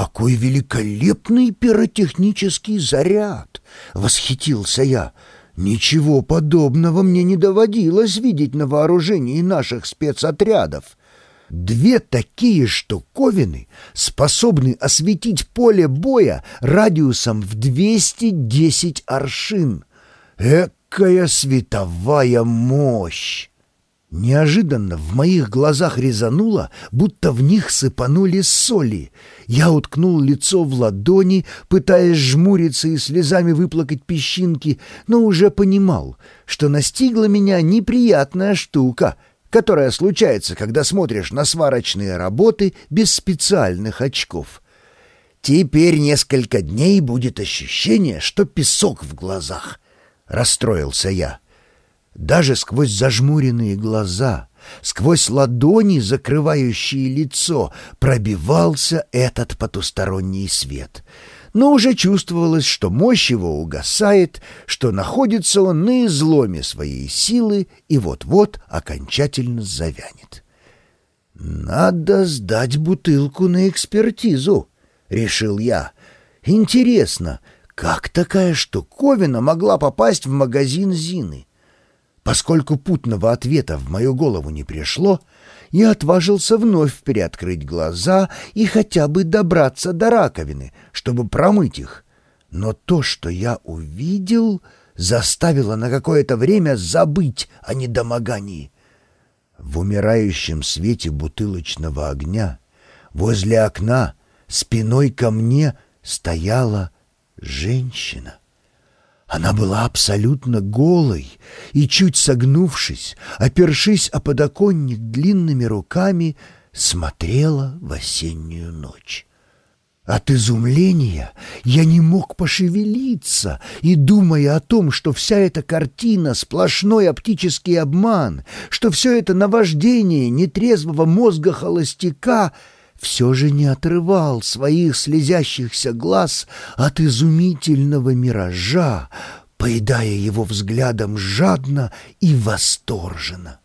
«Какой великолепный пиротехнический заряд!» — восхитился я. «Ничего подобного мне не доводилось видеть на вооружении наших спецотрядов. Две такие штуковины способны осветить поле боя радиусом в 210 аршин. Экая световая мощь! Неожиданно в моих глазах резануло, будто в них сыпанули соли. Я уткнул лицо в ладони, пытаясь жмуриться и слезами выплакать песчинки, но уже понимал, что настигла меня неприятная штука, которая случается, когда смотришь на сварочные работы без специальных очков. Теперь несколько дней будет ощущение, что песок в глазах. Расстроился я. Даже сквозь зажмуренные глаза, сквозь ладони, закрывающие лицо, пробивался этот потусторонний свет. Но уже чувствовалось, что мощь его угасает, что находится он на изломе своей силы и вот-вот окончательно завянет. «Надо сдать бутылку на экспертизу», — решил я. «Интересно, как такая штуковина могла попасть в магазин Зины?» Поскольку путного ответа в мою голову не пришло, я отважился вновь приоткрыть глаза и хотя бы добраться до раковины, чтобы промыть их. Но то, что я увидел, заставило на какое-то время забыть о недомогании. В умирающем свете бутылочного огня возле окна спиной ко мне стояла женщина. Она была абсолютно голой и, чуть согнувшись, опершись о подоконник длинными руками, смотрела в осеннюю ночь. От изумления я не мог пошевелиться, и, думая о том, что вся эта картина — сплошной оптический обман, что все это наваждение нетрезвого мозга холостяка — все же не отрывал своих слезящихся глаз от изумительного миража, поедая его взглядом жадно и восторженно.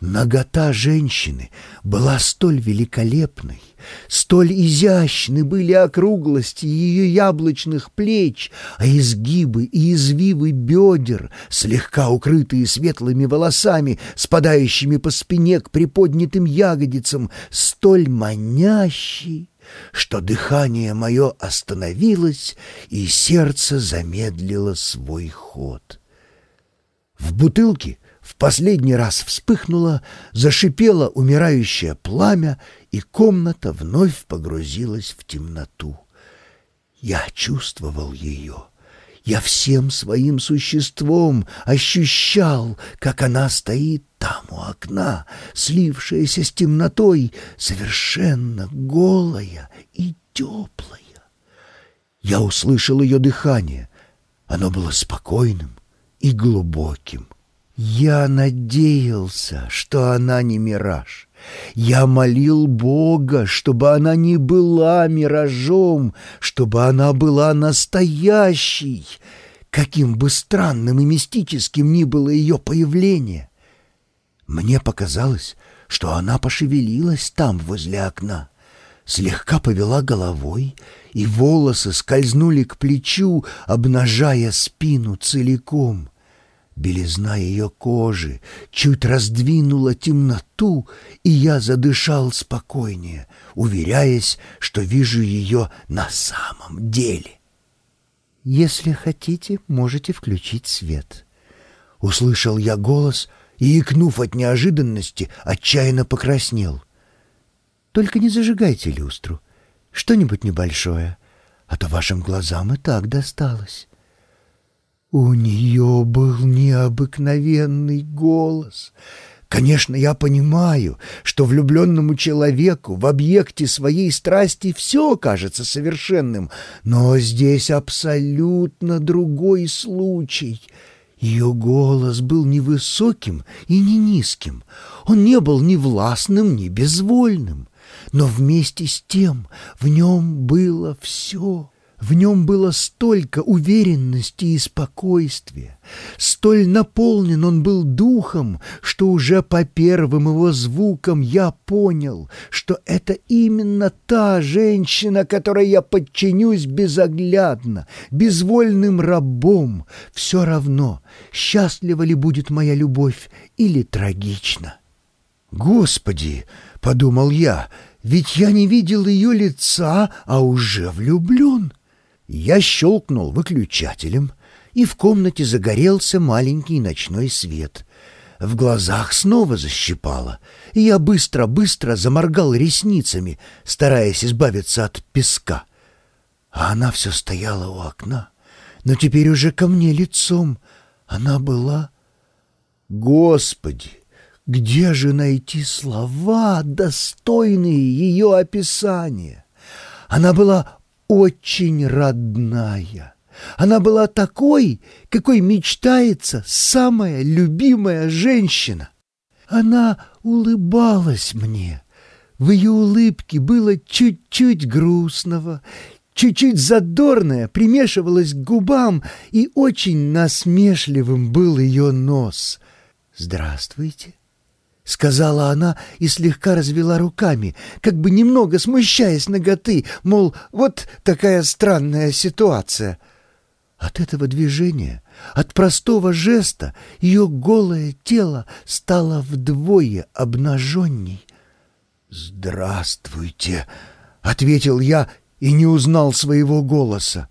Нагота женщины была столь великолепной, столь изящны были округлости ее яблочных плеч, а изгибы и извивы бедер, слегка укрытые светлыми волосами, спадающими по спине к приподнятым ягодицам, столь манящие, что дыхание мое остановилось, и сердце замедлило свой ход. В бутылке — в последний раз вспыхнуло, зашипело умирающее пламя, и комната вновь погрузилась в темноту. Я чувствовал ее. Я всем своим существом ощущал, как она стоит там у окна, слившаяся с темнотой, совершенно голая и теплая. Я услышал ее дыхание. Оно было спокойным и глубоким. Я надеялся, что она не мираж. Я молил Бога, чтобы она не была миражом, чтобы она была настоящей, каким бы странным и мистическим ни было ее появление. Мне показалось, что она пошевелилась там, возле окна, слегка повела головой, и волосы скользнули к плечу, обнажая спину целиком — Белизна ее кожи чуть раздвинула темноту, и я задышал спокойнее, уверяясь, что вижу ее на самом деле. «Если хотите, можете включить свет». Услышал я голос и, икнув от неожиданности, отчаянно покраснел. «Только не зажигайте люстру, что-нибудь небольшое, а то вашим глазам и так досталось». У нее был необыкновенный голос. Конечно, я понимаю, что влюбленному человеку в объекте своей страсти все кажется совершенным, но здесь абсолютно другой случай. Ее голос был не высоким и не низким, он не был ни властным, ни безвольным, но вместе с тем в нем было все — В нем было столько уверенности и спокойствия, столь наполнен он был духом, что уже по первым его звукам я понял, что это именно та женщина, которой я подчинюсь безоглядно, безвольным рабом, все равно, счастлива ли будет моя любовь или трагична. «Господи!» — подумал я — ведь я не видел ее лица, а уже влюблен. Я щелкнул выключателем, и в комнате загорелся маленький ночной свет. В глазах снова защипало, и я быстро-быстро заморгал ресницами, стараясь избавиться от песка. А она все стояла у окна, но теперь уже ко мне лицом. Она была... Господи! Где же найти слова, достойные ее описания? Она была очень родная. Она была такой, какой мечтается самая любимая женщина. Она улыбалась мне. В ее улыбке было чуть-чуть грустного, чуть-чуть задорное примешивалось к губам, и очень насмешливым был ее нос. «Здравствуйте», — сказала она и слегка развела руками, как бы немного смущаясь ноготы, мол, вот такая странная ситуация. От этого движения, от простого жеста, ее голое тело стало вдвое обнаженней. «Здравствуйте!» — ответил я и не узнал своего голоса.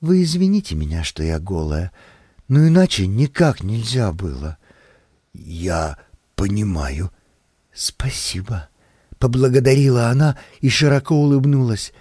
«Вы извините меня, что я голая, но иначе никак нельзя было». «Я...» «Понимаю». «Спасибо», — поблагодарила она и широко улыбнулась.